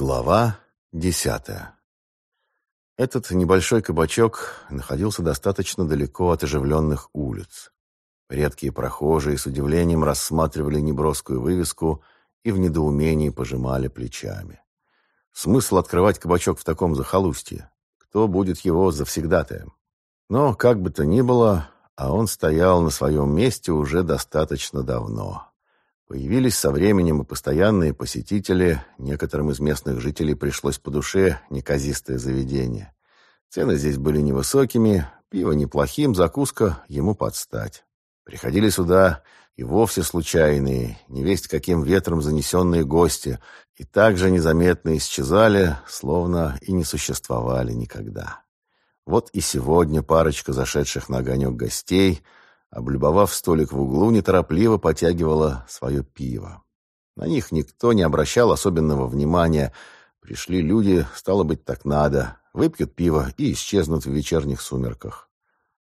Глава десятая Этот небольшой кабачок находился достаточно далеко от оживленных улиц. Редкие прохожие с удивлением рассматривали неброскую вывеску и в недоумении пожимали плечами. Смысл открывать кабачок в таком захолустье? Кто будет его завсегдатаем? Но, как бы то ни было, а он стоял на своем месте уже достаточно давно. Появились со временем и постоянные посетители, некоторым из местных жителей пришлось по душе неказистое заведение. Цены здесь были невысокими, пиво неплохим, закуска ему подстать. Приходили сюда и вовсе случайные, невесть каким ветром занесенные гости, и также незаметно исчезали, словно и не существовали никогда. Вот и сегодня парочка зашедших на огонек гостей — облюбовав столик в углу, неторопливо потягивала свое пиво. На них никто не обращал особенного внимания. Пришли люди, стало быть, так надо. Выпьют пиво и исчезнут в вечерних сумерках.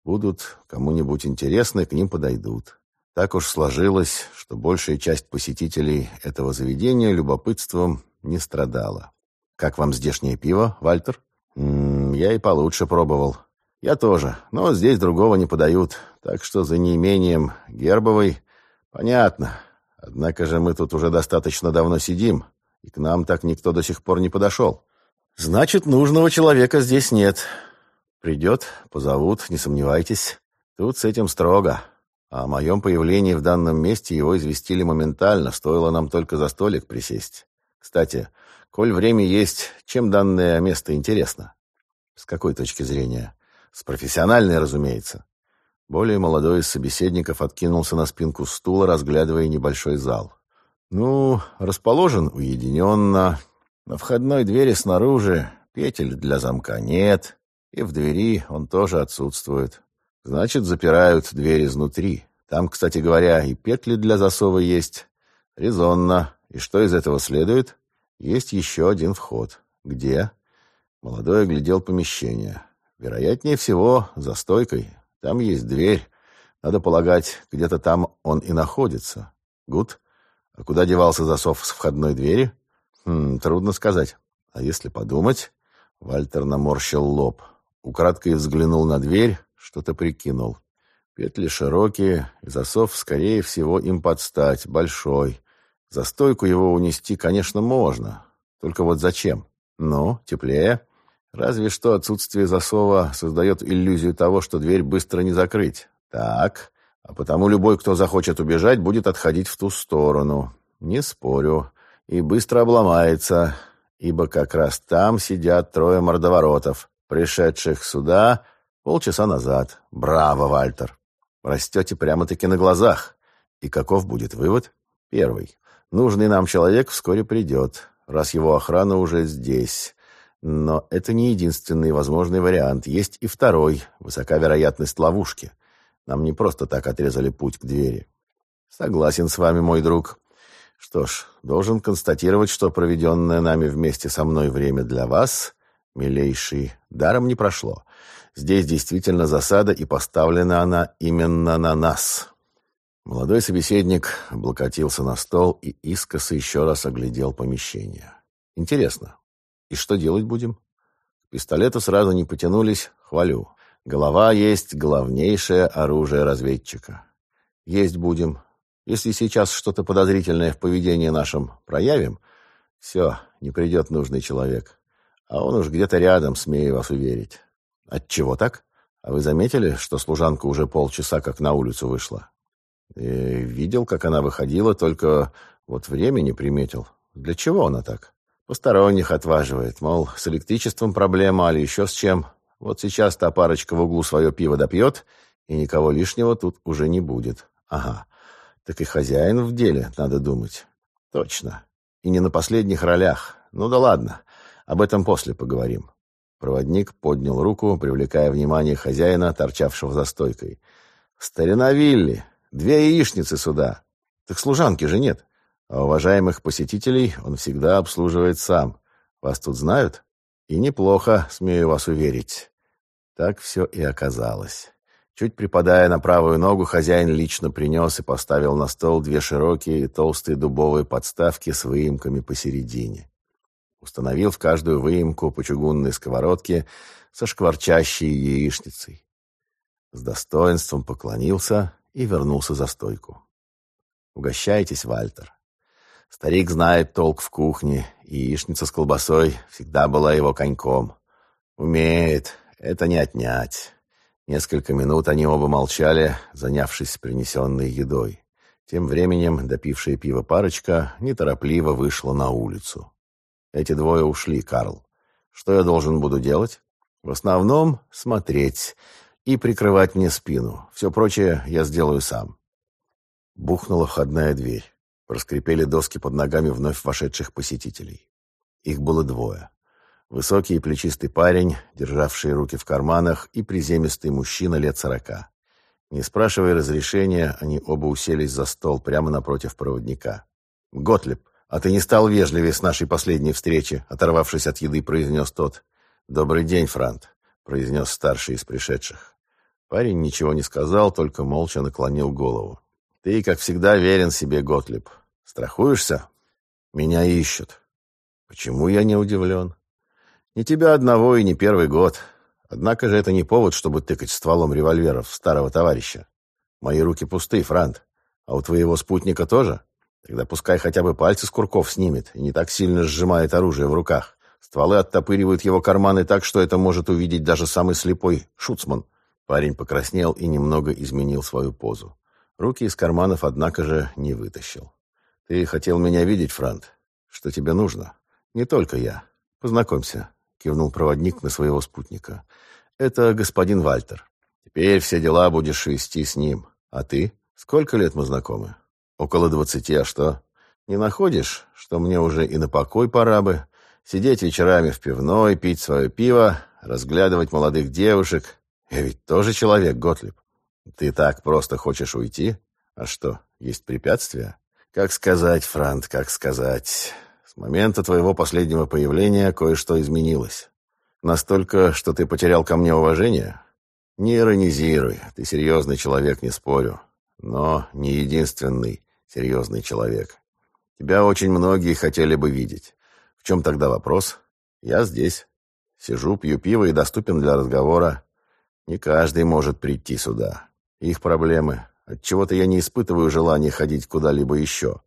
Будут кому-нибудь интересны, к ним подойдут. Так уж сложилось, что большая часть посетителей этого заведения любопытством не страдала. «Как вам здешнее пиво, Вальтер?» М -м, «Я и получше пробовал. Я тоже, но здесь другого не подают, так что за неимением гербовой понятно. Однако же мы тут уже достаточно давно сидим, и к нам так никто до сих пор не подошел. Значит, нужного человека здесь нет. Придет, позовут, не сомневайтесь. Тут с этим строго. А о моем появлении в данном месте его известили моментально, стоило нам только за столик присесть. Кстати, коль время есть, чем данное место интересно? С какой точки зрения? С профессиональной, разумеется. Более молодой из собеседников откинулся на спинку стула, разглядывая небольшой зал. Ну, расположен уединенно. На входной двери снаружи петель для замка нет, и в двери он тоже отсутствует. Значит, запирают дверь изнутри. Там, кстати говоря, и петли для засова есть. Резонно. И что из этого следует? Есть еще один вход. Где? Молодой оглядел помещение. Вероятнее всего, за стойкой. Там есть дверь. Надо полагать, где-то там он и находится. Гуд. А куда девался засов с входной двери? Хм, трудно сказать. А если подумать? Вальтер наморщил лоб. Украдкой взглянул на дверь, что-то прикинул. Петли широкие, и засов, скорее всего, им подстать, большой. За стойку его унести, конечно, можно. Только вот зачем? Ну, теплее. Разве что отсутствие засова создает иллюзию того, что дверь быстро не закрыть. Так, а потому любой, кто захочет убежать, будет отходить в ту сторону. Не спорю. И быстро обломается, ибо как раз там сидят трое мордоворотов, пришедших сюда полчаса назад. Браво, Вальтер! Растете прямо-таки на глазах. И каков будет вывод? Первый. Нужный нам человек вскоре придет, раз его охрана уже здесь. Но это не единственный возможный вариант. Есть и второй. Высока вероятность ловушки. Нам не просто так отрезали путь к двери. Согласен с вами, мой друг. Что ж, должен констатировать, что проведенное нами вместе со мной время для вас, милейший, даром не прошло. Здесь действительно засада, и поставлена она именно на нас. Молодой собеседник облокотился на стол и искоса еще раз оглядел помещение. Интересно, и что делать будем? К пистолету сразу не потянулись, хвалю. Голова есть главнейшее оружие разведчика. Есть будем. Если сейчас что-то подозрительное в поведении нашем проявим, все, не придет нужный человек. А он уж где-то рядом, смею вас уверить. Отчего так? А вы заметили, что служанка уже полчаса как на улицу вышла? И э, видел, как она выходила, только вот время не приметил. Для чего она так? Посторонних отваживает, мол, с электричеством проблема, али еще с чем. Вот сейчас та парочка в углу свое пиво допьет, и никого лишнего тут уже не будет. Ага, так и хозяин в деле, надо думать. Точно. И не на последних ролях. Ну да ладно, об этом после поговорим. Проводник поднял руку, привлекая внимание хозяина, торчавшего за стойкой. «Старина Вилли! Две яичницы сюда! Так служанки же нет!» А уважаемых посетителей он всегда обслуживает сам. Вас тут знают? И неплохо, смею вас уверить. Так все и оказалось. Чуть припадая на правую ногу, хозяин лично принес и поставил на стол две широкие и толстые дубовые подставки с выемками посередине. Установил в каждую выемку по чугунной сковородке со шкварчащей яичницей. С достоинством поклонился и вернулся за стойку. «Угощайтесь, Вальтер. Старик знает толк в кухне, и яичница с колбасой всегда была его коньком. Умеет, это не отнять». Несколько минут они оба молчали, занявшись принесенной едой. Тем временем допившая пиво парочка неторопливо вышла на улицу. Эти двое ушли, Карл. Что я должен буду делать? В основном смотреть и прикрывать мне спину. Все прочее я сделаю сам. Бухнула входная дверь. Проскрипели доски под ногами вновь вошедших посетителей. Их было двое. Высокий и плечистый парень, державший руки в карманах, и приземистый мужчина лет сорока. Не спрашивая разрешения, они оба уселись за стол прямо напротив проводника. «Готлеб, а ты не стал вежливее с нашей последней встречи?» Оторвавшись от еды, произнес тот. «Добрый день, Франт», — произнес старший из пришедших. Парень ничего не сказал, только молча наклонил голову. «Ты, как всегда, верен себе, Готлеб. Страхуешься? Меня ищут». «Почему я не удивлен?» «Не тебя одного и не первый год. Однако же это не повод, чтобы тыкать стволом револьверов старого товарища. Мои руки пусты, Франт. А у твоего спутника тоже? Тогда пускай хотя бы пальцы с курков снимет и не так сильно сжимает оружие в руках. Стволы оттопыривают его карманы так, что это может увидеть даже самый слепой шуцман. Парень покраснел и немного изменил свою позу. Руки из карманов, однако же, не вытащил. «Ты хотел меня видеть, Франт? Что тебе нужно?» «Не только я. Познакомься кивнул проводник на своего спутника. «Это господин Вальтер. Теперь все дела будешь вести с ним. А ты? Сколько лет мы знакомы?» «Около двадцати, а что? Не находишь, что мне уже и на покой пора бы? Сидеть вечерами в пивной, пить свое пиво, разглядывать молодых девушек? Я ведь тоже человек, Готлиб. Ты так просто хочешь уйти? А что, есть препятствия?» «Как сказать, Франт, как сказать...» С момента твоего последнего появления кое-что изменилось. Настолько, что ты потерял ко мне уважение? Не иронизируй, ты серьезный человек, не спорю. Но не единственный серьезный человек. Тебя очень многие хотели бы видеть. В чем тогда вопрос? Я здесь. Сижу, пью пиво и доступен для разговора. Не каждый может прийти сюда. Их проблемы. Отчего-то я не испытываю желания ходить куда-либо еще.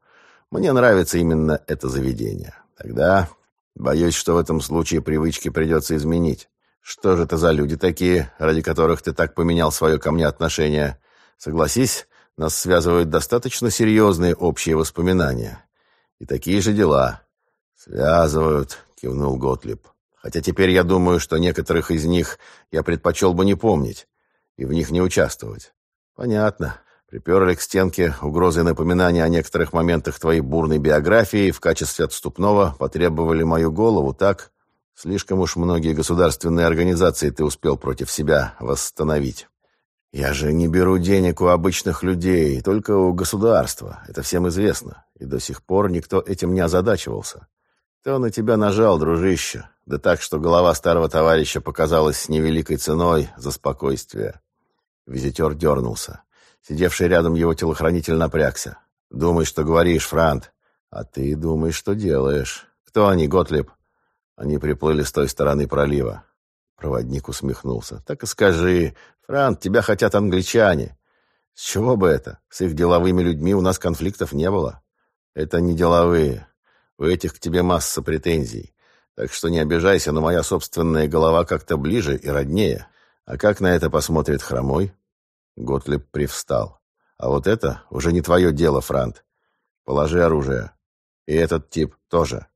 Мне нравится именно это заведение. Тогда боюсь, что в этом случае привычки придется изменить. Что же это за люди такие, ради которых ты так поменял свое ко мне отношение? Согласись, нас связывают достаточно серьезные общие воспоминания. И такие же дела. Связывают, кивнул Готлиб. Хотя теперь я думаю, что некоторых из них я предпочел бы не помнить и в них не участвовать. Понятно. Приперли к стенке угрозы напоминания о некоторых моментах твоей бурной биографии и в качестве отступного потребовали мою голову, так? Слишком уж многие государственные организации ты успел против себя восстановить. Я же не беру денег у обычных людей, только у государства. Это всем известно. И до сих пор никто этим не озадачивался. Кто на тебя нажал, дружище? Да так, что голова старого товарища показалась невеликой ценой за спокойствие. Визитер дернулся. Сидевший рядом его телохранитель напрягся. «Думай, что говоришь, Франт. А ты думай, что делаешь. Кто они, Готлиб?» Они приплыли с той стороны пролива. Проводник усмехнулся. «Так и скажи. Франт, тебя хотят англичане. С чего бы это? С их деловыми людьми у нас конфликтов не было. Это не деловые. У этих к тебе масса претензий. Так что не обижайся, но моя собственная голова как-то ближе и роднее. А как на это посмотрит Хромой?» Готлеб привстал. «А вот это уже не твое дело, Франт. Положи оружие. И этот тип тоже.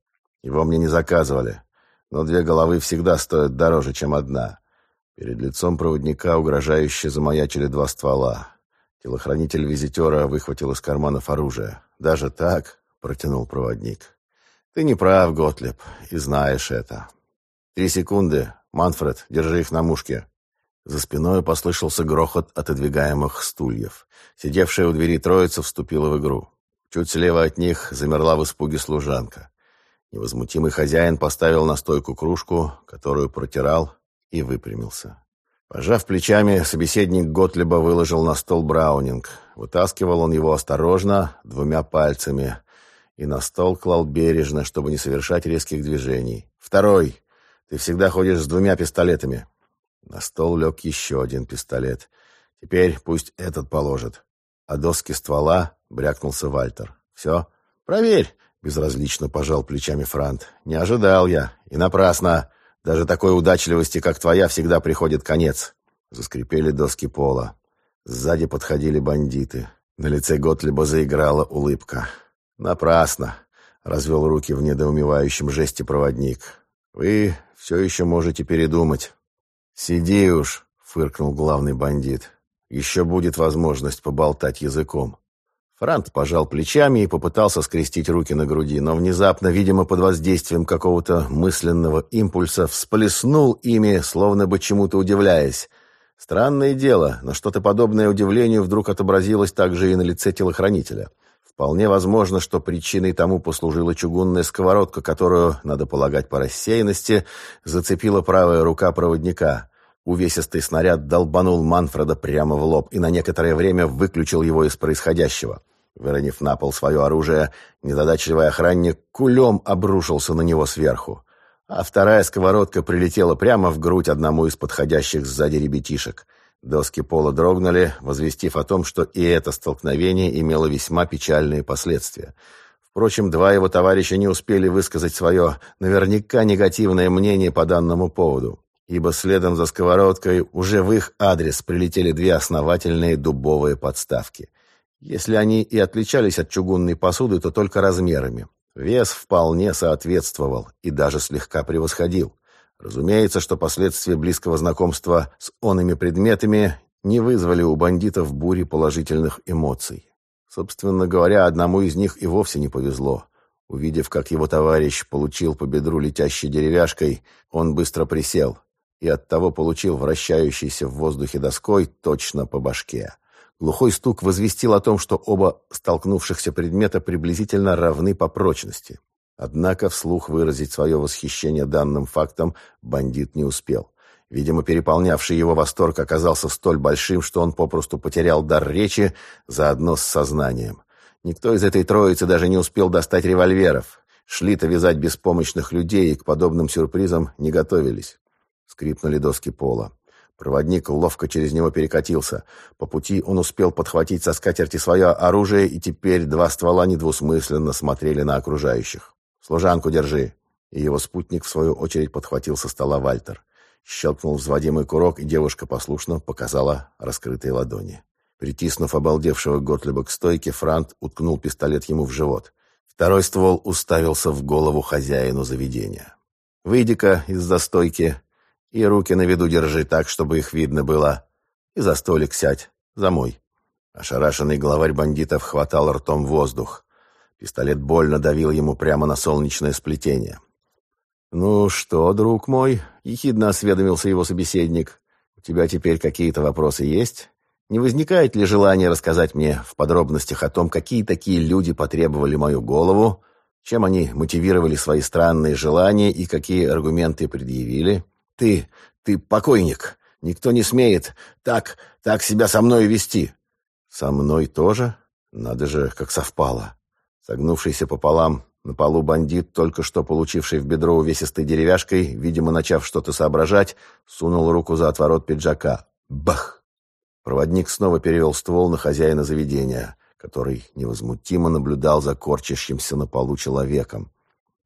Его мне не заказывали. Но две головы всегда стоят дороже, чем одна». Перед лицом проводника угрожающе замаячили два ствола. Телохранитель визитера выхватил из карманов оружие. «Даже так?» — протянул проводник. «Ты не прав, Готлеб, и знаешь это. Три секунды. Манфред, держи их на мушке». За спиной послышался грохот отодвигаемых стульев. Сидевшая у двери троица вступила в игру. Чуть слева от них замерла в испуге служанка. Невозмутимый хозяин поставил на стойку кружку, которую протирал, и выпрямился. Пожав плечами, собеседник Готлиба выложил на стол браунинг. Вытаскивал он его осторожно, двумя пальцами, и на стол клал бережно, чтобы не совершать резких движений. «Второй! Ты всегда ходишь с двумя пистолетами». На стол лег еще один пистолет. «Теперь пусть этот положит». А доски ствола брякнулся Вальтер. «Все? Проверь!» — безразлично пожал плечами Франт. «Не ожидал я. И напрасно. Даже такой удачливости, как твоя, всегда приходит конец». Заскрипели доски пола. Сзади подходили бандиты. На лице Готлиба заиграла улыбка. «Напрасно!» — развел руки в недоумевающем жесте проводник. «Вы все еще можете передумать». «Сиди уж!» — фыркнул главный бандит. «Еще будет возможность поболтать языком». Франт пожал плечами и попытался скрестить руки на груди, но внезапно, видимо, под воздействием какого-то мысленного импульса, всплеснул ими, словно бы чему-то удивляясь. Странное дело, но что-то подобное удивлению вдруг отобразилось также и на лице телохранителя. Вполне возможно, что причиной тому послужила чугунная сковородка, которую, надо полагать по рассеянности, зацепила правая рука проводника. Увесистый снаряд долбанул Манфреда прямо в лоб и на некоторое время выключил его из происходящего. Выронив на пол свое оружие, незадачливый охранник кулем обрушился на него сверху. А вторая сковородка прилетела прямо в грудь одному из подходящих сзади ребятишек. Доски пола дрогнули, возвестив о том, что и это столкновение имело весьма печальные последствия. Впрочем, два его товарища не успели высказать свое наверняка негативное мнение по данному поводу, ибо следом за сковородкой уже в их адрес прилетели две основательные дубовые подставки – если они и отличались от чугунной посуды, то только размерами. Вес вполне соответствовал и даже слегка превосходил. Разумеется, что последствия близкого знакомства с онными предметами не вызвали у бандитов бури положительных эмоций. Собственно говоря, одному из них и вовсе не повезло. Увидев, как его товарищ получил по бедру летящей деревяшкой, он быстро присел и оттого получил вращающийся в воздухе доской точно по башке. Глухой стук возвестил о том, что оба столкнувшихся предмета приблизительно равны по прочности. Однако вслух выразить свое восхищение данным фактом бандит не успел. Видимо, переполнявший его восторг оказался столь большим, что он попросту потерял дар речи заодно с сознанием. Никто из этой троицы даже не успел достать револьверов. Шли-то вязать беспомощных людей и к подобным сюрпризам не готовились. Скрипнули доски пола. Проводник ловко через него перекатился. По пути он успел подхватить со скатерти свое оружие, и теперь два ствола недвусмысленно смотрели на окружающих. «Служанку держи!» И его спутник, в свою очередь, подхватил со стола Вальтер. Щелкнул взводимый курок, и девушка послушно показала раскрытые ладони. Притиснув обалдевшего Готлиба к стойке, Франт уткнул пистолет ему в живот. Второй ствол уставился в голову хозяину заведения. «Выйди-ка из застойки и руки на виду держи так, чтобы их видно было. И за столик сядь. За мой». Ошарашенный главарь бандитов хватал ртом воздух. Пистолет больно давил ему прямо на солнечное сплетение. «Ну что, друг мой?» — ехидно осведомился его собеседник. «У тебя теперь какие-то вопросы есть? Не возникает ли желание рассказать мне в подробностях о том, какие такие люди потребовали мою голову, чем они мотивировали свои странные желания и какие аргументы предъявили?» Ты, ты покойник. Никто не смеет так, так себя со мной вести. Со мной тоже? Надо же, как совпало. Согнувшийся пополам на полу бандит, только что получивший в бедро увесистой деревяшкой, видимо, начав что-то соображать, сунул руку за отворот пиджака. Бах! Проводник снова перевел ствол на хозяина заведения, который невозмутимо наблюдал за корчащимся на полу человеком.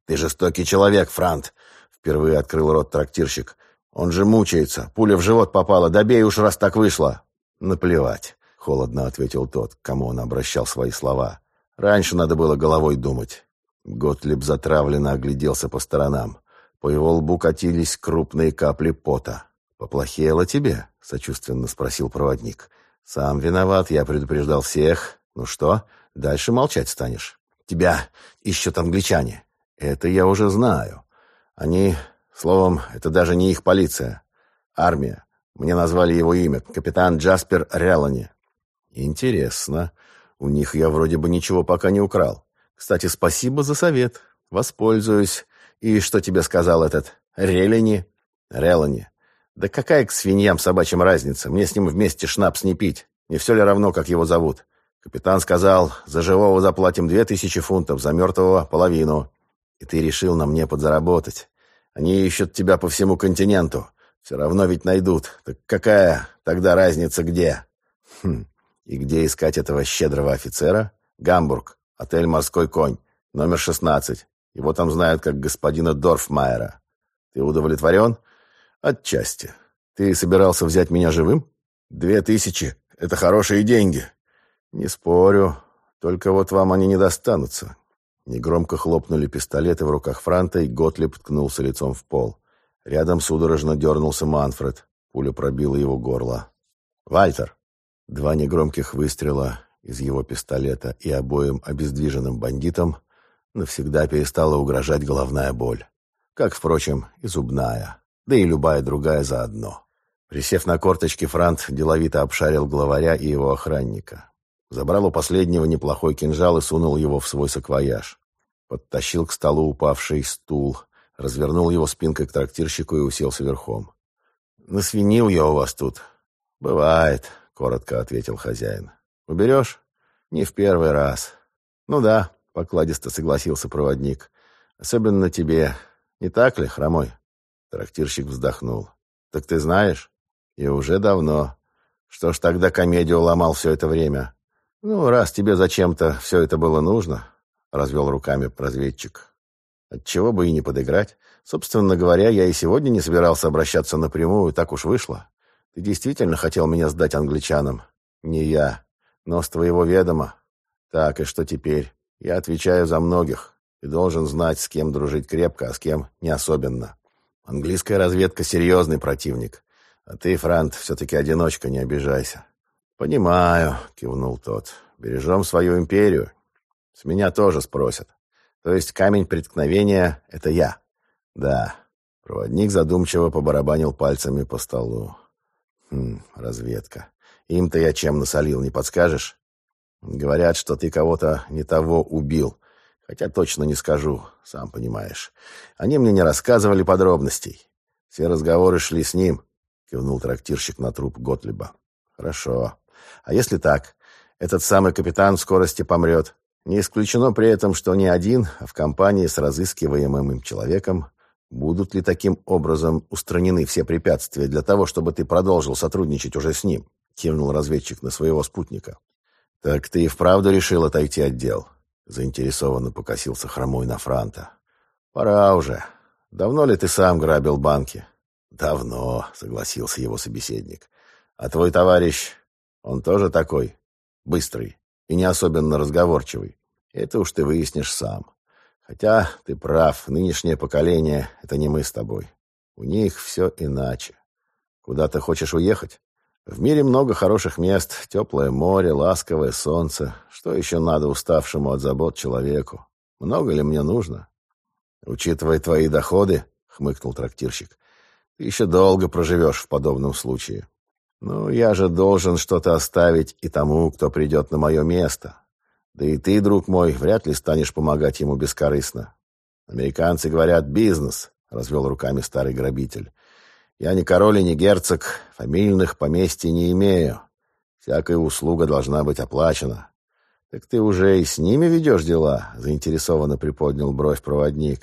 «Ты жестокий человек, Франт!» — впервые открыл рот трактирщик. Он же мучается. Пуля в живот попала. Добей уж, раз так вышло. Наплевать, холодно ответил тот, к кому он обращал свои слова. Раньше надо было головой думать. Готлиб затравленно огляделся по сторонам. По его лбу катились крупные капли пота. «Поплохело тебе?» — сочувственно спросил проводник. «Сам виноват, я предупреждал всех. Ну что, дальше молчать станешь? Тебя ищут англичане. Это я уже знаю. Они Словом, это даже не их полиция. Армия. Мне назвали его имя. Капитан Джаспер Релани. Интересно. У них я вроде бы ничего пока не украл. Кстати, спасибо за совет. Воспользуюсь. И что тебе сказал этот Релани? Релани. Да какая к свиньям собачьим разница? Мне с ним вместе шнапс не пить. Не все ли равно, как его зовут? Капитан сказал, за живого заплатим две тысячи фунтов, за мертвого — половину. И ты решил на мне подзаработать. Они ищут тебя по всему континенту. Все равно ведь найдут. Так какая тогда разница где? Хм. И где искать этого щедрого офицера? Гамбург. Отель «Морской конь». Номер 16. Его там знают как господина Дорфмайера. Ты удовлетворен? Отчасти. Ты собирался взять меня живым? Две тысячи. Это хорошие деньги. Не спорю. Только вот вам они не достанутся. Негромко хлопнули пистолеты в руках Франта, и Готлиб ткнулся лицом в пол. Рядом судорожно дернулся Манфред. Пуля пробила его горло. «Вальтер!» Два негромких выстрела из его пистолета и обоим обездвиженным бандитам навсегда перестала угрожать головная боль. Как, впрочем, и зубная, да и любая другая заодно. Присев на корточки, Франт деловито обшарил главаря и его охранника. Забрал у последнего неплохой кинжал и сунул его в свой саквояж. Подтащил к столу упавший стул, развернул его спинкой к трактирщику и уселся верхом. «Насвинил я у вас тут». «Бывает», — коротко ответил хозяин. «Уберешь?» «Не в первый раз». «Ну да», — покладисто согласился проводник. «Особенно тебе. Не так ли, хромой?» Трактирщик вздохнул. «Так ты знаешь?» «И уже давно. Что ж тогда комедию ломал все это время?» «Ну, раз тебе зачем-то все это было нужно», — развел руками разведчик. «Отчего бы и не подыграть. Собственно говоря, я и сегодня не собирался обращаться напрямую, так уж вышло. Ты действительно хотел меня сдать англичанам?» «Не я, но с твоего ведома. Так, и что теперь? Я отвечаю за многих. Ты должен знать, с кем дружить крепко, а с кем не особенно. Английская разведка — серьезный противник. А ты, Франт, все-таки одиночка, не обижайся. «Понимаю», — кивнул тот. «Бережем свою империю. С меня тоже спросят. То есть камень преткновения — это я?» «Да». Проводник задумчиво побарабанил пальцами по столу. «Хм, разведка. Им-то я чем насолил, не подскажешь?» «Говорят, что ты кого-то не того убил. Хотя точно не скажу, сам понимаешь. Они мне не рассказывали подробностей. Все разговоры шли с ним», — кивнул трактирщик на труп Готлиба. «Хорошо. А если так? Этот самый капитан в скорости помрет. Не исключено при этом, что не один, а в компании с разыскиваемым им человеком будут ли таким образом устранены все препятствия для того, чтобы ты продолжил сотрудничать уже с ним?» Кивнул разведчик на своего спутника. «Так ты и вправду решил отойти от дел?» Заинтересованно покосился хромой на Франта. «Пора уже. Давно ли ты сам грабил банки?» «Давно», — согласился его собеседник. «А твой товарищ он тоже такой, быстрый и не особенно разговорчивый. Это уж ты выяснишь сам. Хотя ты прав, нынешнее поколение — это не мы с тобой. У них все иначе. Куда ты хочешь уехать? В мире много хороших мест, теплое море, ласковое солнце. Что еще надо уставшему от забот человеку? Много ли мне нужно? Учитывая твои доходы, — хмыкнул трактирщик, — ты еще долго проживешь в подобном случае. Ну, я же должен что-то оставить и тому, кто придет на мое место. Да и ты, друг мой, вряд ли станешь помогать ему бескорыстно. Американцы говорят «бизнес», — развел руками старый грабитель. Я не король и не герцог, фамильных поместий не имею. Всякая услуга должна быть оплачена. Так ты уже и с ними ведешь дела, — заинтересованно приподнял бровь проводник.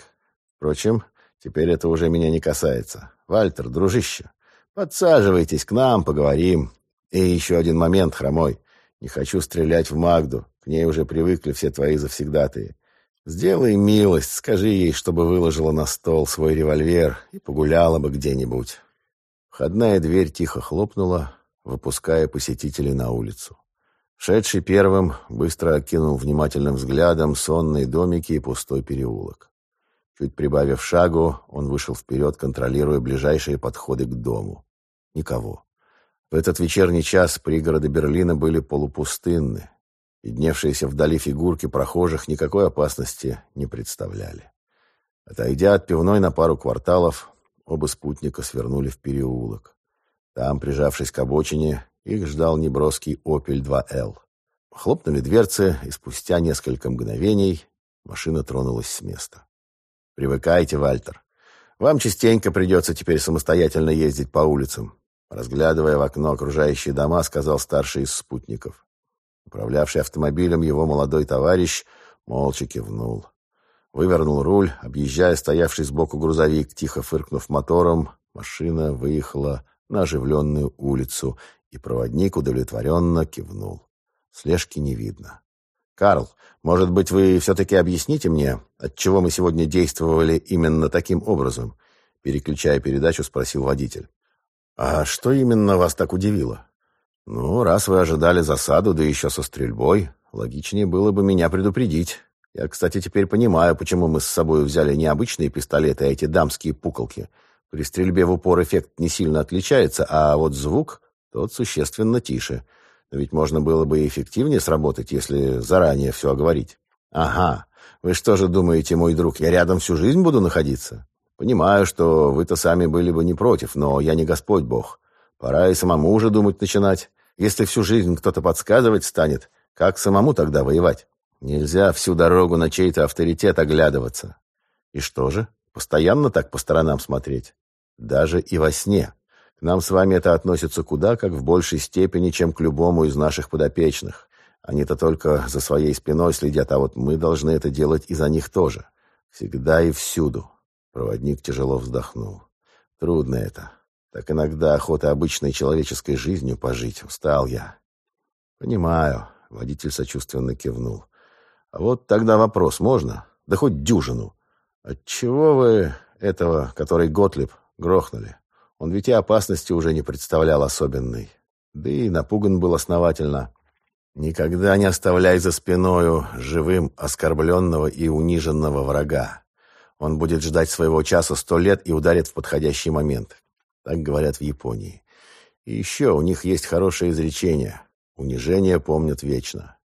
Впрочем, теперь это уже меня не касается. Вальтер, дружище, Подсаживайтесь к нам, поговорим. И еще один момент, хромой. Не хочу стрелять в Магду. К ней уже привыкли все твои завсегдатые. Сделай милость, скажи ей, чтобы выложила на стол свой револьвер и погуляла бы где-нибудь. Входная дверь тихо хлопнула, выпуская посетителей на улицу. Шедший первым быстро окинул внимательным взглядом сонные домики и пустой переулок. Чуть прибавив шагу, он вышел вперед, контролируя ближайшие подходы к дому. Никого. В этот вечерний час пригороды Берлина были полупустынны. Видневшиеся вдали фигурки прохожих никакой опасности не представляли. Отойдя от пивной на пару кварталов, оба спутника свернули в переулок. Там, прижавшись к обочине, их ждал неброский «Опель 2Л». Хлопнули дверцы, и спустя несколько мгновений машина тронулась с места. Привыкайте, Вальтер. Вам частенько придется теперь самостоятельно ездить по улицам. Разглядывая в окно окружающие дома, сказал старший из спутников. Управлявший автомобилем его молодой товарищ молча кивнул. Вывернул руль, объезжая стоявший сбоку грузовик, тихо фыркнув мотором, машина выехала на оживленную улицу, и проводник удовлетворенно кивнул. Слежки не видно. «Карл, может быть, вы все-таки объясните мне, отчего мы сегодня действовали именно таким образом?» Переключая передачу, спросил водитель. «А что именно вас так удивило?» «Ну, раз вы ожидали засаду, да еще со стрельбой, логичнее было бы меня предупредить. Я, кстати, теперь понимаю, почему мы с собой взяли не обычные пистолеты, а эти дамские пуколки. При стрельбе в упор эффект не сильно отличается, а вот звук, тот существенно тише. Но ведь можно было бы эффективнее сработать, если заранее все оговорить. Ага, вы что же думаете, мой друг, я рядом всю жизнь буду находиться? Понимаю, что вы-то сами были бы не против, но я не Господь Бог. Пора и самому уже думать начинать. Если всю жизнь кто-то подсказывать станет, как самому тогда воевать? Нельзя всю дорогу на чей-то авторитет оглядываться. И что же? Постоянно так по сторонам смотреть? Даже и во сне. Нам с вами это относится куда как в большей степени, чем к любому из наших подопечных. Они-то только за своей спиной следят, а вот мы должны это делать и за них тоже. Всегда и всюду. Проводник тяжело вздохнул. Трудно это. Так иногда охота обычной человеческой жизнью пожить. Устал я. Понимаю. Водитель сочувственно кивнул. А вот тогда вопрос можно? Да хоть дюжину. Отчего вы этого, который Готлиб, грохнули? Он ведь и опасности уже не представлял особенной. Да и напуган был основательно. Никогда не оставляй за спиною живым оскорбленного и униженного врага. Он будет ждать своего часа сто лет и ударит в подходящий момент. Так говорят в Японии. И еще у них есть хорошее изречение. Унижение помнят вечно.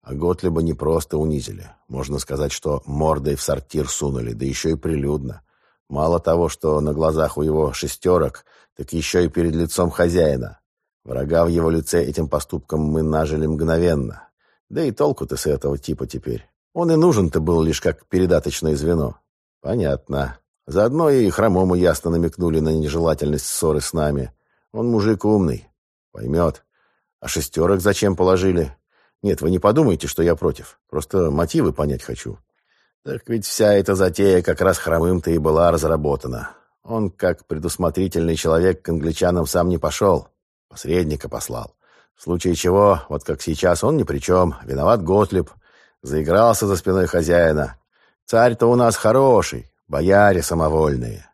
А Готлиба не просто унизили. Можно сказать, что мордой в сортир сунули, да еще и прилюдно. Мало того, что на глазах у его шестерок, так еще и перед лицом хозяина. Врага в его лице этим поступком мы нажили мгновенно. Да и толку-то с этого типа теперь. Он и нужен-то был лишь как передаточное звено. Понятно. Заодно и хромому ясно намекнули на нежелательность ссоры с нами. Он мужик умный. Поймет. А шестерок зачем положили? Нет, вы не подумайте, что я против. Просто мотивы понять хочу. Так ведь вся эта затея как раз хромым-то и была разработана. Он, как предусмотрительный человек, к англичанам сам не пошел. Посредника послал. В случае чего, вот как сейчас, он ни при чем. Виноват Готлиб. Заигрался за спиной хозяина. Царь-то у нас хороший, бояре самовольные.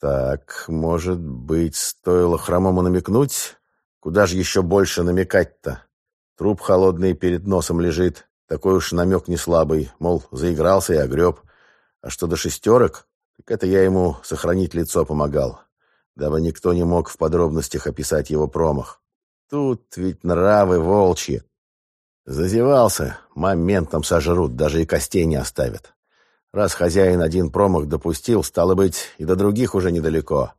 Так, может быть, стоило хромому намекнуть? Куда же еще больше намекать-то? Труп холодный перед носом лежит. Такой уж намек не слабый, мол, заигрался и огреб. А что до шестерок, так это я ему сохранить лицо помогал, дабы никто не мог в подробностях описать его промах. Тут ведь нравы волчьи. Зазевался, моментом сожрут, даже и костей не оставят. Раз хозяин один промах допустил, стало быть, и до других уже недалеко.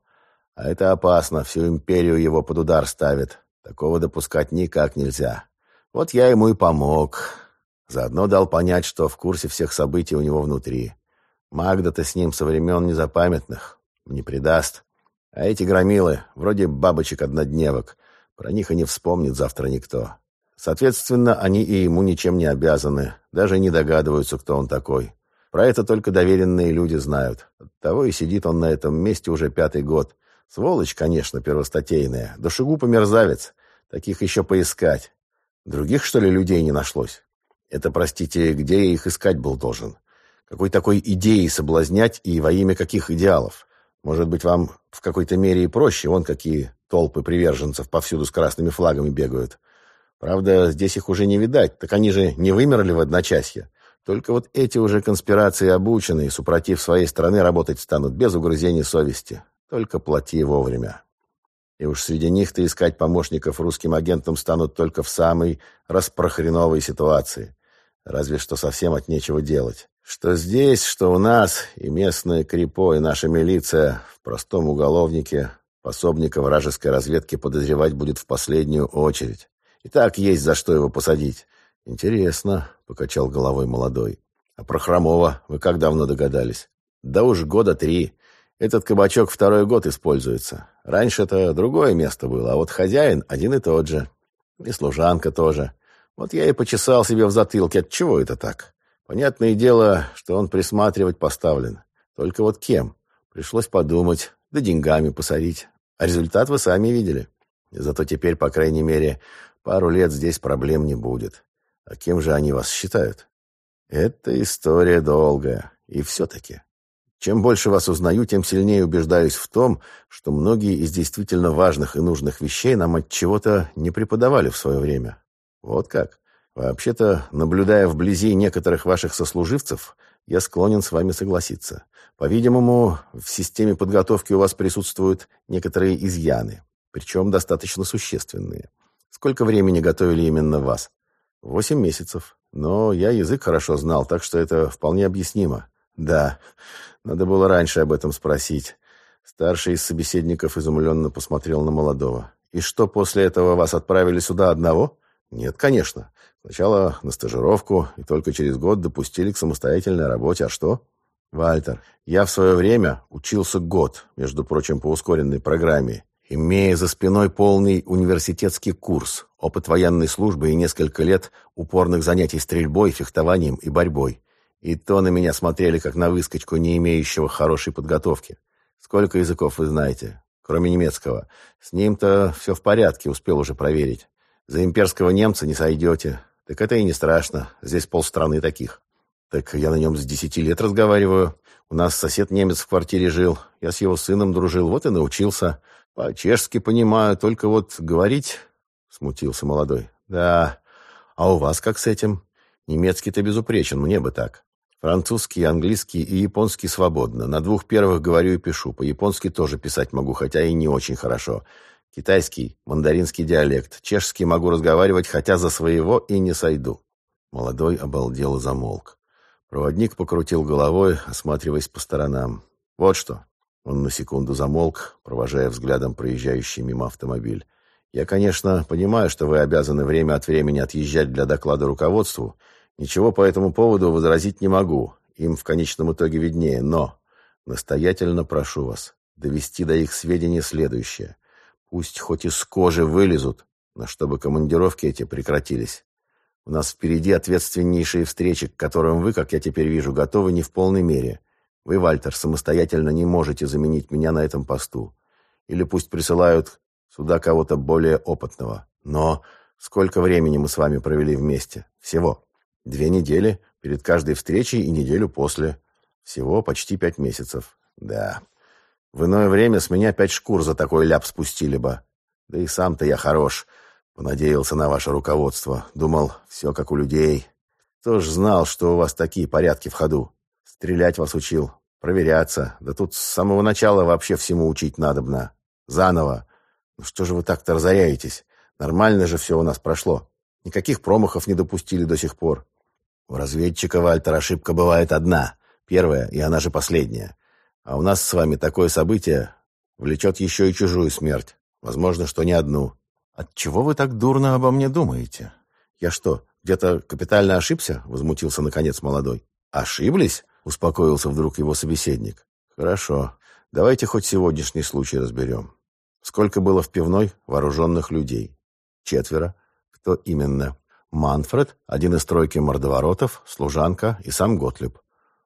А это опасно, всю империю его под удар ставит. Такого допускать никак нельзя. Вот я ему и помог. Заодно дал понять, что в курсе всех событий у него внутри. Магда-то с ним со времен незапамятных. Не предаст. А эти громилы, вроде бабочек-однодневок, про них и не вспомнит завтра никто. Соответственно, они и ему ничем не обязаны, даже не догадываются, кто он такой. Про это только доверенные люди знают. Оттого и сидит он на этом месте уже пятый год. Сволочь, конечно, первостатейная. Душегуб и мерзавец. Таких еще поискать. Других, что ли, людей не нашлось? Это, простите, где я их искать был должен? Какой такой идеей соблазнять и во имя каких идеалов? Может быть, вам в какой-то мере и проще, вон какие толпы приверженцев повсюду с красными флагами бегают. Правда, здесь их уже не видать, так они же не вымерли в одночасье. Только вот эти уже конспирации обученные, супротив своей страны работать станут без угрызений совести. Только плати вовремя. И уж среди них-то искать помощников русским агентам станут только в самой распрохреновой ситуации. Разве что совсем от нечего делать. Что здесь, что у нас, и местная крипо, и наша милиция в простом уголовнике пособника вражеской разведки подозревать будет в последнюю очередь. И так есть за что его посадить. Интересно, покачал головой молодой. А про Хромова вы как давно догадались? Да уж года три. Этот кабачок второй год используется. Раньше это другое место было, а вот хозяин один и тот же. И служанка тоже. Вот я и почесал себе в затылке. От чего это так? Понятное дело, что он присматривать поставлен. Только вот кем? Пришлось подумать, да деньгами посорить. А результат вы сами видели. Зато теперь, по крайней мере, пару лет здесь проблем не будет. А кем же они вас считают? Это история долгая. И все-таки. Чем больше вас узнаю, тем сильнее убеждаюсь в том, что многие из действительно важных и нужных вещей нам от чего-то не преподавали в свое время. Вот как. Вообще-то, наблюдая вблизи некоторых ваших сослуживцев, я склонен с вами согласиться. По-видимому, в системе подготовки у вас присутствуют некоторые изъяны, причем достаточно существенные. Сколько времени готовили именно вас? Восемь месяцев. Но я язык хорошо знал, так что это вполне объяснимо. Да, надо было раньше об этом спросить. Старший из собеседников изумленно посмотрел на молодого. «И что, после этого вас отправили сюда одного?» «Нет, конечно. Сначала на стажировку, и только через год допустили к самостоятельной работе. А что?» «Вальтер, я в свое время учился год, между прочим, по ускоренной программе, имея за спиной полный университетский курс, опыт военной службы и несколько лет упорных занятий стрельбой, фехтованием и борьбой. И то на меня смотрели, как на выскочку, не имеющего хорошей подготовки. Сколько языков вы знаете? Кроме немецкого. С ним-то все в порядке, успел уже проверить. За имперского немца не сойдете. Так это и не страшно. Здесь полстраны таких. Так я на нем с десяти лет разговариваю. У нас сосед немец в квартире жил. Я с его сыном дружил, вот и научился. По-чешски понимаю, только вот говорить... Смутился молодой. Да, а у вас как с этим? Немецкий-то безупречен, мне бы так. Французский, английский и японский свободно. На двух первых говорю и пишу. По-японски тоже писать могу, хотя и не очень хорошо. Китайский, мандаринский диалект. Чешский могу разговаривать, хотя за своего и не сойду. Молодой обалдел и замолк. Проводник покрутил головой, осматриваясь по сторонам. Вот что. Он на секунду замолк, провожая взглядом проезжающий мимо автомобиль. «Я, конечно, понимаю, что вы обязаны время от времени отъезжать для доклада руководству, Ничего по этому поводу возразить не могу. Им в конечном итоге виднее. Но настоятельно прошу вас довести до их сведения следующее. Пусть хоть из кожи вылезут, но чтобы командировки эти прекратились. У нас впереди ответственнейшие встречи, к которым вы, как я теперь вижу, готовы не в полной мере. Вы, Вальтер, самостоятельно не можете заменить меня на этом посту. Или пусть присылают сюда кого-то более опытного. Но сколько времени мы с вами провели вместе? Всего. Две недели перед каждой встречей и неделю после. Всего почти пять месяцев. Да. В иное время с меня пять шкур за такой ляп спустили бы. Да и сам-то я хорош. Понадеялся на ваше руководство. Думал, все как у людей. Кто ж знал, что у вас такие порядки в ходу? Стрелять вас учил, проверяться. Да тут с самого начала вообще всему учить надобно. Заново. Ну что же вы так-то разоряетесь? Нормально же все у нас прошло. Никаких промахов не допустили до сих пор. У разведчика, Вальтер, ошибка бывает одна. Первая, и она же последняя. А у нас с вами такое событие влечет еще и чужую смерть. Возможно, что не одну. Отчего вы так дурно обо мне думаете? Я что, где-то капитально ошибся? Возмутился, наконец, молодой. Ошиблись? Успокоился вдруг его собеседник. Хорошо. Давайте хоть сегодняшний случай разберем. Сколько было в пивной вооруженных людей? Четверо. Кто именно? Манфред, один из тройки мордоворотов, служанка и сам Готлиб.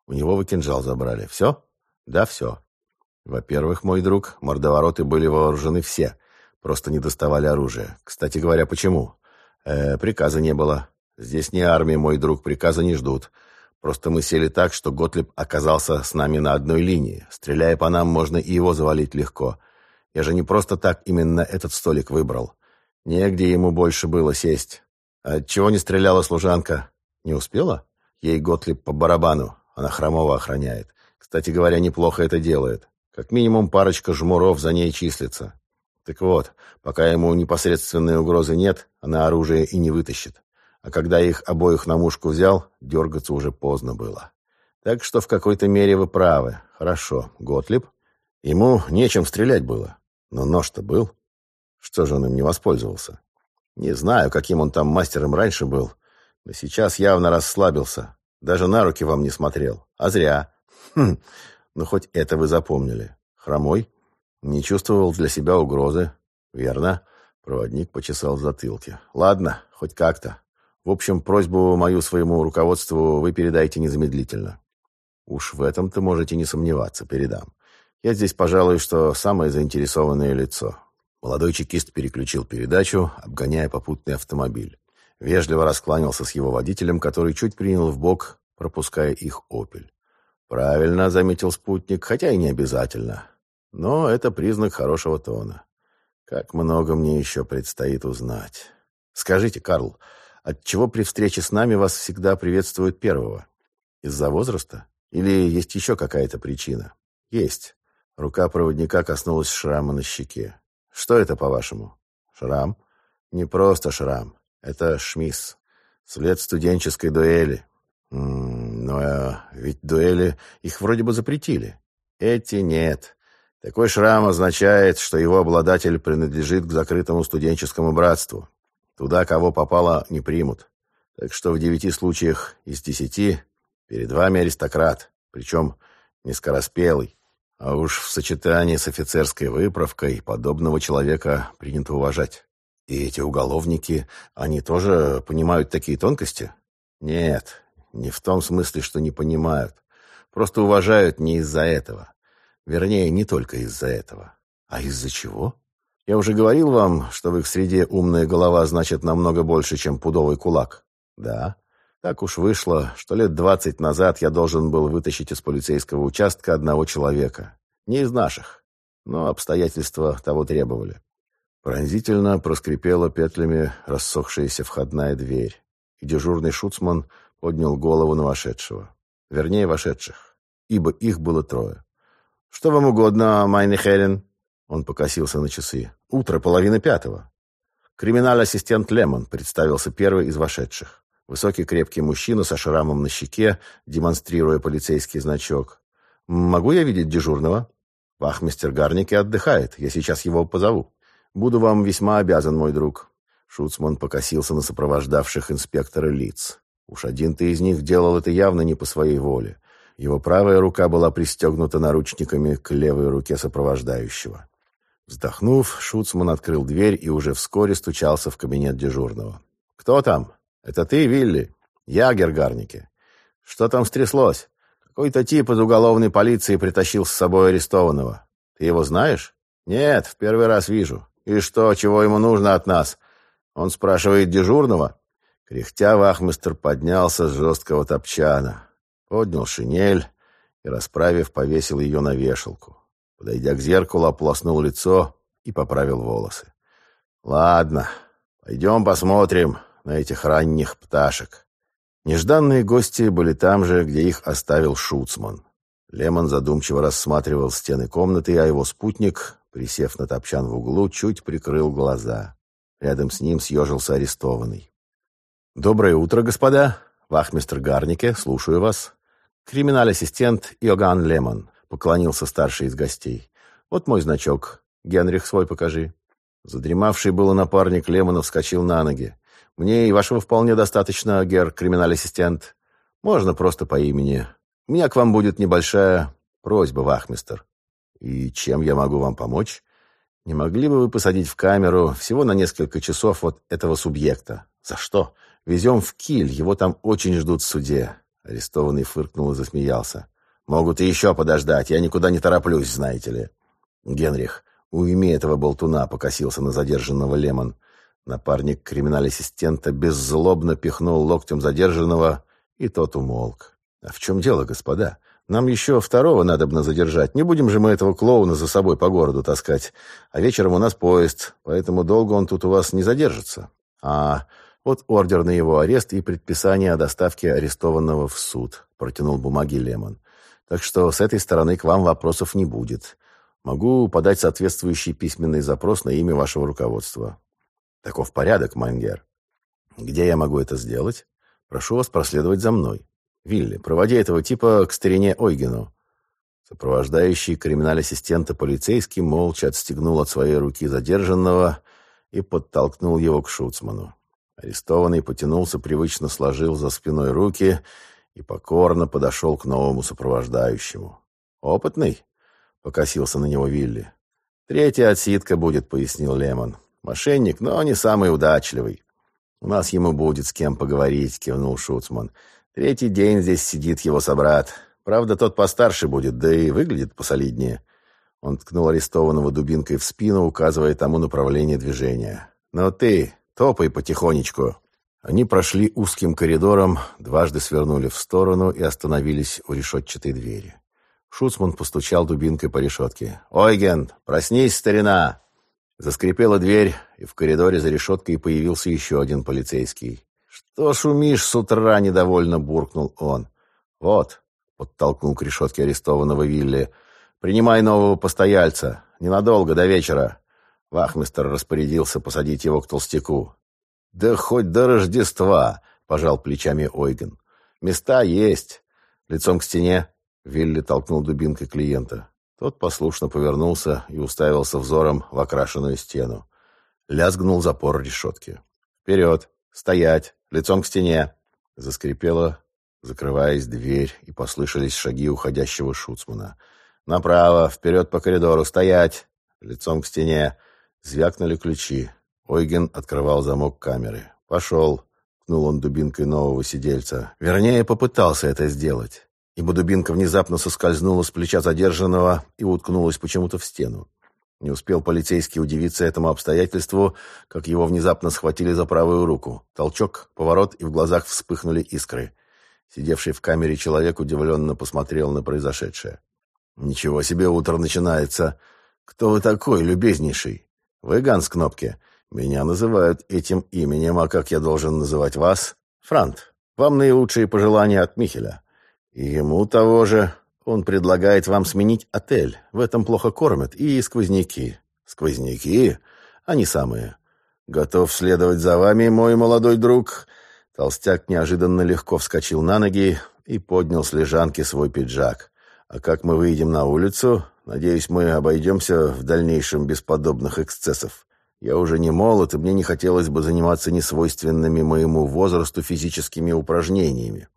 У него вы кинжал забрали. Все? Да, все. Во-первых, мой друг, мордовороты были вооружены все, просто не доставали оружие. Кстати говоря, почему? Э, приказа не было. Здесь не армия, мой друг, приказа не ждут. Просто мы сели так, что Готлиб оказался с нами на одной линии. Стреляя по нам, можно и его завалить легко. Я же не просто так именно этот столик выбрал. Негде ему больше было сесть. Отчего не стреляла служанка? Не успела? Ей Готлиб по барабану. Она хромого охраняет. Кстати говоря, неплохо это делает. Как минимум парочка жмуров за ней числится. Так вот, пока ему непосредственной угрозы нет, она оружие и не вытащит. А когда их обоих на мушку взял, дергаться уже поздно было. Так что в какой-то мере вы правы. Хорошо, Готлиб. Ему нечем стрелять было. Но нож-то был. Что же он им не воспользовался? Не знаю, каким он там мастером раньше был, но сейчас явно расслабился. Даже на руки вам не смотрел. А зря. Хм, ну хоть это вы запомнили. Хромой? Не чувствовал для себя угрозы. Верно? Проводник почесал в затылке. Ладно, хоть как-то. В общем, просьбу мою своему руководству вы передайте незамедлительно. Уж в этом-то можете не сомневаться, передам. Я здесь, пожалуй, что самое заинтересованное лицо. Молодой чекист переключил передачу, обгоняя попутный автомобиль. Вежливо раскланялся с его водителем, который чуть принял в бок, пропуская их «Опель». «Правильно», — заметил спутник, хотя и не обязательно. Но это признак хорошего тона. Как много мне еще предстоит узнать. Скажите, Карл, отчего при встрече с нами вас всегда приветствуют первого? Из-за возраста? Или есть еще какая-то причина? Есть. Рука проводника коснулась шрама на щеке. Что это, по-вашему? Шрам? Не просто шрам. Это шмис. След студенческой дуэли. М -м, но э, ведь дуэли их вроде бы запретили. Эти нет. Такой шрам означает, что его обладатель принадлежит к закрытому студенческому братству. Туда, кого попало, не примут. Так что в девяти случаях из десяти перед вами аристократ, причем не скороспелый. А уж в сочетании с офицерской выправкой подобного человека принято уважать. И эти уголовники, они тоже понимают такие тонкости? Нет, не в том смысле, что не понимают. Просто уважают не из-за этого. Вернее, не только из-за этого. А из-за чего? Я уже говорил вам, что в их среде умная голова значит намного больше, чем пудовый кулак. Да. Так уж вышло, что лет двадцать назад я должен был вытащить из полицейского участка одного человека. Не из наших, но обстоятельства того требовали. Пронзительно проскрипела петлями рассохшаяся входная дверь, и дежурный шуцман поднял голову на вошедшего. Вернее, вошедших, ибо их было трое. «Что вам угодно, Майни Хелен?» Он покосился на часы. «Утро, половина пятого». Криминал-ассистент Лемон представился первый из вошедших. Высокий крепкий мужчина со шрамом на щеке, демонстрируя полицейский значок. «Могу я видеть дежурного?» «Вахмистер Гарники отдыхает. Я сейчас его позову. Буду вам весьма обязан, мой друг». Шуцман покосился на сопровождавших инспектора лиц. Уж один-то из них делал это явно не по своей воле. Его правая рука была пристегнута наручниками к левой руке сопровождающего. Вздохнув, Шуцман открыл дверь и уже вскоре стучался в кабинет дежурного. «Кто там? Это ты, Вилли? Я, Гергарнике. Что там стряслось? Какой-то тип из уголовной полиции притащил с собой арестованного. Ты его знаешь? Нет, в первый раз вижу. И что, чего ему нужно от нас? Он спрашивает дежурного?» Кряхтя, вахмистр поднялся с жесткого топчана поднял шинель и, расправив, повесил ее на вешалку. Подойдя к зеркалу, ополоснул лицо и поправил волосы. «Ладно, пойдем посмотрим на этих ранних пташек». Нежданные гости были там же, где их оставил Шуцман. Лемон задумчиво рассматривал стены комнаты, а его спутник, присев на топчан в углу, чуть прикрыл глаза. Рядом с ним съежился арестованный. «Доброе утро, господа!» «Вахмистр Гарнике, слушаю вас». «Криминал-ассистент Иоганн Лемон», — поклонился старший из гостей. «Вот мой значок. Генрих, свой покажи». Задремавший было напарник Лемона вскочил на ноги. «Мне и вашего вполне достаточно, гер криминал-ассистент. Можно просто по имени. У меня к вам будет небольшая просьба, вахмистер. И чем я могу вам помочь? Не могли бы вы посадить в камеру всего на несколько часов вот этого субъекта? За что? Везем в Киль, его там очень ждут в суде». Арестованный фыркнул и засмеялся. «Могут и еще подождать, я никуда не тороплюсь, знаете ли». Генрих, уйми этого болтуна, покосился на задержанного Лемон. Напарник криминал-ассистента беззлобно пихнул локтем задержанного, и тот умолк. «А в чем дело, господа? Нам еще второго надобно задержать. Не будем же мы этого клоуна за собой по городу таскать. А вечером у нас поезд, поэтому долго он тут у вас не задержится. А вот ордер на его арест и предписание о доставке арестованного в суд, протянул бумаги Лемон. Так что с этой стороны к вам вопросов не будет. Могу подать соответствующий письменный запрос на имя вашего руководства. Таков порядок, Майнгер. Где я могу это сделать? Прошу вас проследовать за мной. Вилли, проводи этого типа к старине Ойгену. Сопровождающий криминаль-ассистента полицейский молча отстегнул от своей руки задержанного и подтолкнул его к Шуцману. Арестованный потянулся, привычно сложил за спиной руки и покорно подошел к новому сопровождающему. «Опытный?» — покосился на него Вилли. «Третья отсидка будет», — пояснил Лемон. «Мошенник, но не самый удачливый». «У нас ему будет с кем поговорить», — кивнул Шуцман. «Третий день здесь сидит его собрат. Правда, тот постарше будет, да и выглядит посолиднее». Он ткнул арестованного дубинкой в спину, указывая тому направление движения. «Но ты топай потихонечку». Они прошли узким коридором, дважды свернули в сторону и остановились у решетчатой двери. Шуцман постучал дубинкой по решетке. «Ойген, проснись, старина!» Заскрипела дверь, и в коридоре за решеткой появился еще один полицейский. «Что шумишь с утра?» — недовольно буркнул он. «Вот», — подтолкнул к решетке арестованного Вилли, — «принимай нового постояльца. Ненадолго, до вечера». Вахмистер распорядился посадить его к толстяку. «Да хоть до Рождества», — пожал плечами Ойген. «Места есть. Лицом к стене». Вилли толкнул дубинкой клиента. Тот послушно повернулся и уставился взором в окрашенную стену. Лязгнул запор решетки. «Вперед! Стоять! Лицом к стене!» Заскрипела, закрываясь дверь, и послышались шаги уходящего шуцмана. «Направо! Вперед по коридору! Стоять! Лицом к стене!» Звякнули ключи. Ойген открывал замок камеры. «Пошел!» — кнул он дубинкой нового сидельца. Вернее, попытался это сделать, ибо дубинка внезапно соскользнула с плеча задержанного и уткнулась почему-то в стену. Не успел полицейский удивиться этому обстоятельству, как его внезапно схватили за правую руку. Толчок, поворот, и в глазах вспыхнули искры. Сидевший в камере человек удивленно посмотрел на произошедшее. «Ничего себе утро начинается! Кто вы такой, любезнейший? Вы Ганс Кнопке?» Меня называют этим именем, а как я должен называть вас? Франт. Вам наилучшие пожелания от Михеля. И ему того же. Он предлагает вам сменить отель. В этом плохо кормят. И сквозняки. Сквозняки? Они самые. Готов следовать за вами, мой молодой друг. Толстяк неожиданно легко вскочил на ноги и поднял с лежанки свой пиджак. А как мы выйдем на улицу, надеюсь, мы обойдемся в дальнейшем без подобных эксцессов. Я уже не молод, и мне не хотелось бы заниматься несвойственными моему возрасту физическими упражнениями.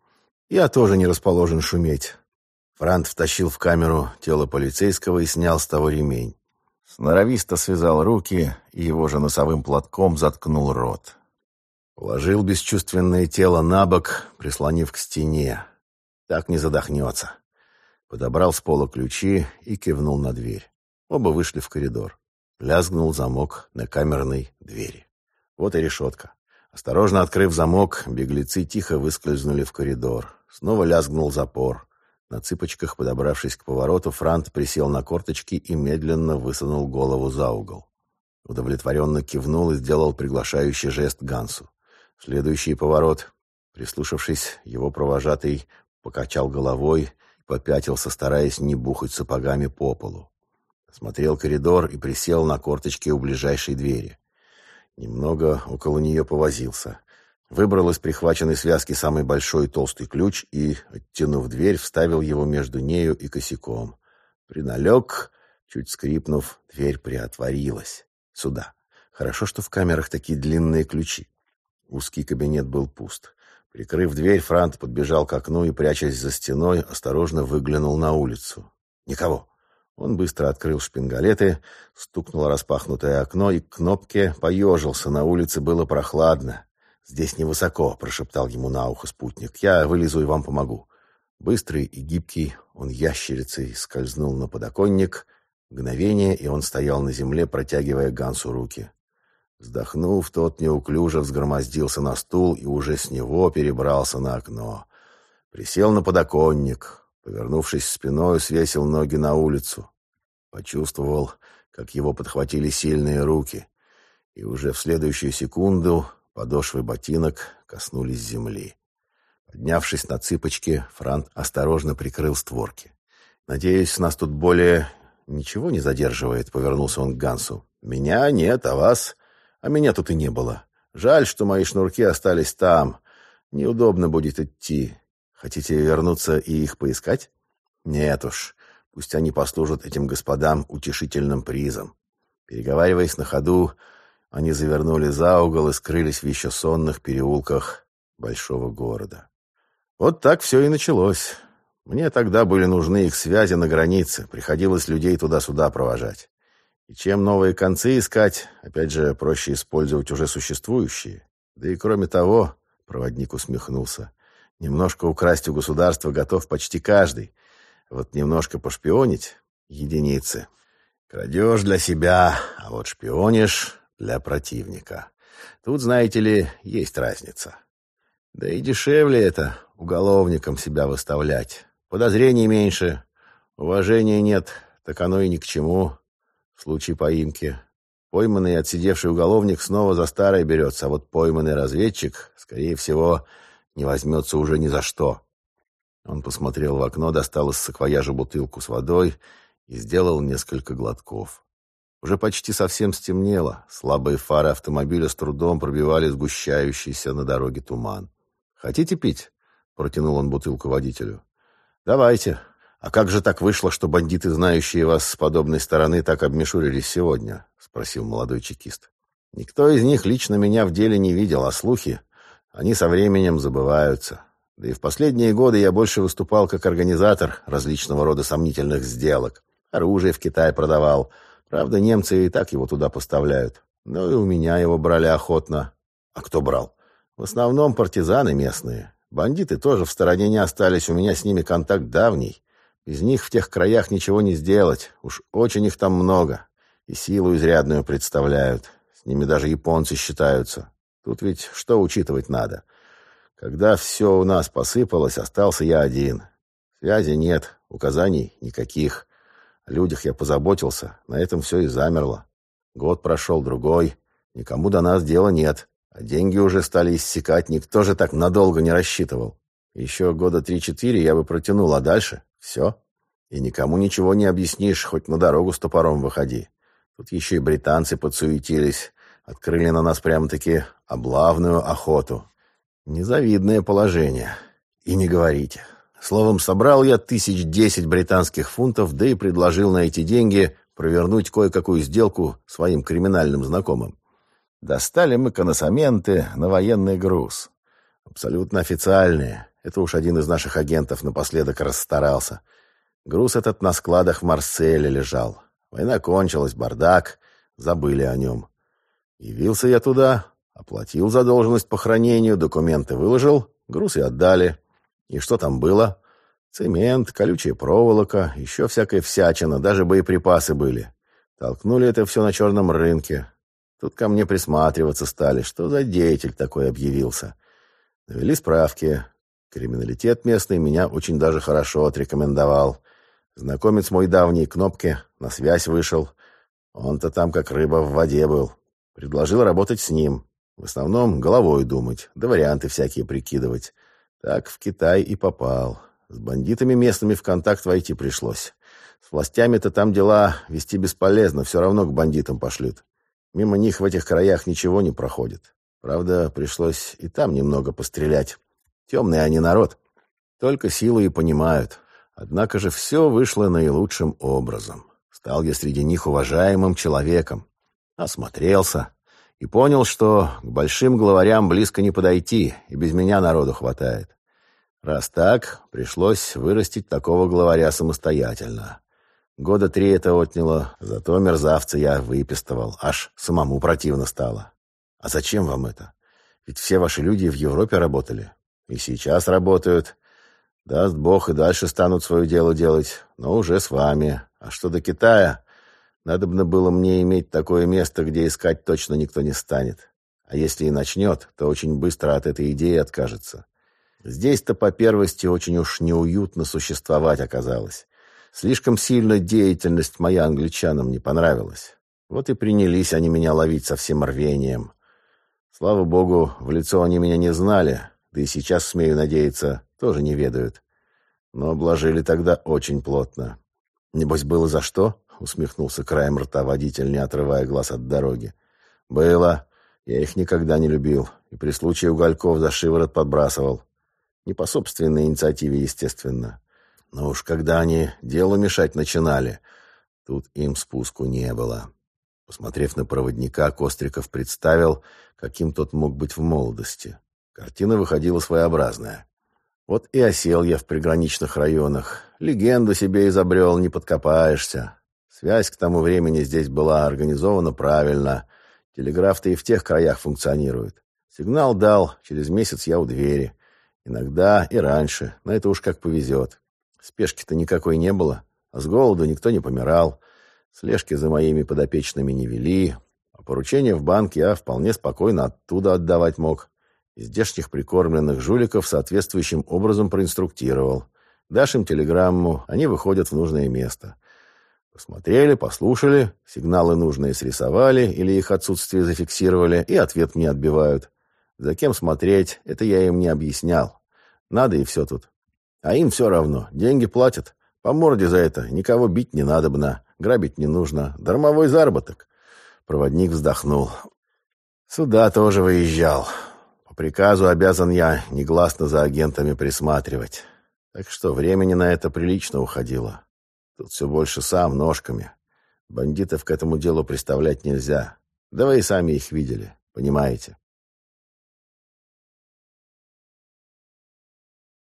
Я тоже не расположен шуметь. Франт втащил в камеру тело полицейского и снял с того ремень. Сноровисто связал руки и его же носовым платком заткнул рот. Уложил бесчувственное тело на бок, прислонив к стене. Так не задохнется. Подобрал с пола ключи и кивнул на дверь. Оба вышли в коридор. Лязгнул замок на камерной двери. Вот и решетка. Осторожно открыв замок, беглецы тихо выскользнули в коридор. Снова лязгнул запор. На цыпочках, подобравшись к повороту, Франт присел на корточки и медленно высунул голову за угол. Удовлетворенно кивнул и сделал приглашающий жест Гансу. Следующий поворот. Прислушавшись, его провожатый покачал головой попятился, стараясь не бухать сапогами по полу. Смотрел коридор и присел на корточки у ближайшей двери. Немного около нее повозился. Выбрал из прихваченной связки самый большой толстый ключ и, оттянув дверь, вставил его между нею и косяком. Приналег, чуть скрипнув, дверь приотворилась. Сюда. Хорошо, что в камерах такие длинные ключи. Узкий кабинет был пуст. Прикрыв дверь, Франт подбежал к окну и, прячась за стеной, осторожно выглянул на улицу. Никого. Он быстро открыл шпингалеты, стукнуло распахнутое окно, и к кнопке поежился. На улице было прохладно. «Здесь невысоко», — прошептал ему на ухо спутник. «Я вылезу и вам помогу». Быстрый и гибкий, он ящерицей скользнул на подоконник. Мгновение, и он стоял на земле, протягивая Гансу руки. Вздохнув, тот неуклюже взгромоздился на стул и уже с него перебрался на окно. Присел на подоконник, Повернувшись спиной, свесил ноги на улицу. Почувствовал, как его подхватили сильные руки, и уже в следующую секунду подошвы ботинок коснулись земли. Поднявшись на цыпочки, Франт осторожно прикрыл створки. «Надеюсь, нас тут более ничего не задерживает», — повернулся он к Гансу. «Меня нет, а вас? А меня тут и не было. Жаль, что мои шнурки остались там. Неудобно будет идти. Хотите вернуться и их поискать? Нет уж. Пусть они послужат этим господам утешительным призом. Переговариваясь на ходу, они завернули за угол и скрылись в еще сонных переулках большого города. Вот так все и началось. Мне тогда были нужны их связи на границе, приходилось людей туда-сюда провожать. И чем новые концы искать, опять же, проще использовать уже существующие. Да и кроме того, проводник усмехнулся, немножко украсть у государства готов почти каждый. Вот немножко пошпионить — единицы. Крадешь для себя, а вот шпионишь для противника. Тут, знаете ли, есть разница. Да и дешевле это уголовникам себя выставлять. Подозрений меньше, уважения нет, так оно и ни к чему. В случае поимки. Пойманный отсидевший уголовник снова за старое берется, а вот пойманный разведчик, скорее всего, не возьмется уже ни за что. Он посмотрел в окно, достал из саквояжа бутылку с водой и сделал несколько глотков. Уже почти совсем стемнело. Слабые фары автомобиля с трудом пробивали сгущающийся на дороге туман. «Хотите пить?» — протянул он бутылку водителю. «Давайте. А как же так вышло, что бандиты, знающие вас с подобной стороны, так обмешурились сегодня?» — спросил молодой чекист. «Никто из них лично меня в деле не видел, а слухи, они со временем забываются. Да и в последние годы я больше выступал как организатор различного рода сомнительных сделок. Оружие в Китай продавал» Правда, немцы и так его туда поставляют. Но и у меня его брали охотно. А кто брал? В основном партизаны местные. Бандиты тоже в стороне не остались, у меня с ними контакт давний. Без них в тех краях ничего не сделать. Уж очень их там много. И силу изрядную представляют. С ними даже японцы считаются. Тут ведь что учитывать надо? Когда все у нас посыпалось, остался я один. Связи нет, указаний никаких. О людях я позаботился, на этом все и замерло. Год прошел, другой. Никому до нас дела нет. А деньги уже стали иссякать, никто же так надолго не рассчитывал. Еще года три-четыре я бы протянул, а дальше все. И никому ничего не объяснишь, хоть на дорогу с топором выходи. Тут еще и британцы подсуетились, открыли на нас прямо-таки облавную охоту. Незавидное положение. И не говорите. Словом, собрал я тысяч десять британских фунтов, да и предложил на эти деньги провернуть кое-какую сделку своим криминальным знакомым. Достали мы коносаменты на военный груз. Абсолютно официальные. Это уж один из наших агентов напоследок расстарался. Груз этот на складах в Марселе лежал. Война кончилась, бардак, забыли о нем. Явился я туда, оплатил задолженность по хранению, документы выложил, груз и отдали. И что там было? Цемент, колючая проволока, еще всякая всячина, даже боеприпасы были. Толкнули это все на черном рынке. Тут ко мне присматриваться стали, что за деятель такой объявился. Навели справки. Криминалитет местный меня очень даже хорошо отрекомендовал. Знакомец мой давний кнопки на связь вышел. Он-то там как рыба в воде был. Предложил работать с ним. В основном головой думать, да варианты всякие прикидывать. Так в Китай и попал. С бандитами местными в контакт войти пришлось. С властями-то там дела вести бесполезно, все равно к бандитам пошлют. Мимо них в этих краях ничего не проходит. Правда, пришлось и там немного пострелять. Темный они народ. Только силу и понимают. Однако же все вышло наилучшим образом. Стал я среди них уважаемым человеком. Осмотрелся, и понял, что к большим главарям близко не подойти, и без меня народу хватает. Раз так, пришлось вырастить такого главаря самостоятельно. Года три это отняло, зато мерзавца я выпистывал, аж самому противно стало. А зачем вам это? Ведь все ваши люди в Европе работали. И сейчас работают. Даст Бог, и дальше станут свое дело делать, но уже с вами. А что до Китая, Надобно было мне иметь такое место, где искать точно никто не станет. А если и начнет, то очень быстро от этой идеи откажется. Здесь-то по первости очень уж неуютно существовать оказалось. Слишком сильно деятельность моя англичанам не понравилась. Вот и принялись они меня ловить со всем рвением. Слава богу, в лицо они меня не знали, да и сейчас, смею надеяться, тоже не ведают. Но обложили тогда очень плотно. Небось, было за что? усмехнулся краем рта водитель, не отрывая глаз от дороги. «Было. Я их никогда не любил. И при случае угольков за шиворот подбрасывал. Не по собственной инициативе, естественно. Но уж когда они делу мешать начинали, тут им спуску не было». Посмотрев на проводника, Костриков представил, каким тот мог быть в молодости. Картина выходила своеобразная. Вот и осел я в приграничных районах. Легенду себе изобрел, не подкопаешься. Связь к тому времени здесь была организована правильно. Телеграф-то и в тех краях функционирует. Сигнал дал, через месяц я у двери. Иногда и раньше, но это уж как повезет. Спешки-то никакой не было, а с голоду никто не помирал. Слежки за моими подопечными не вели, а поручения в банк я вполне спокойно оттуда отдавать мог. Здешних прикормленных жуликов соответствующим образом проинструктировал. Дашь им телеграмму, они выходят в нужное место. Посмотрели, послушали, сигналы нужные срисовали или их отсутствие зафиксировали, и ответ мне отбивают. За кем смотреть, это я им не объяснял. Надо и все тут. А им все равно, деньги платят. По морде за это никого бить не надо надобно, грабить не нужно. Дармовой заработок. Проводник вздохнул. Сюда тоже выезжал приказу обязан я негласно за агентами присматривать. Так что времени на это прилично уходило. Тут все больше сам, ножками. Бандитов к этому делу представлять нельзя. Да вы и сами их видели, понимаете.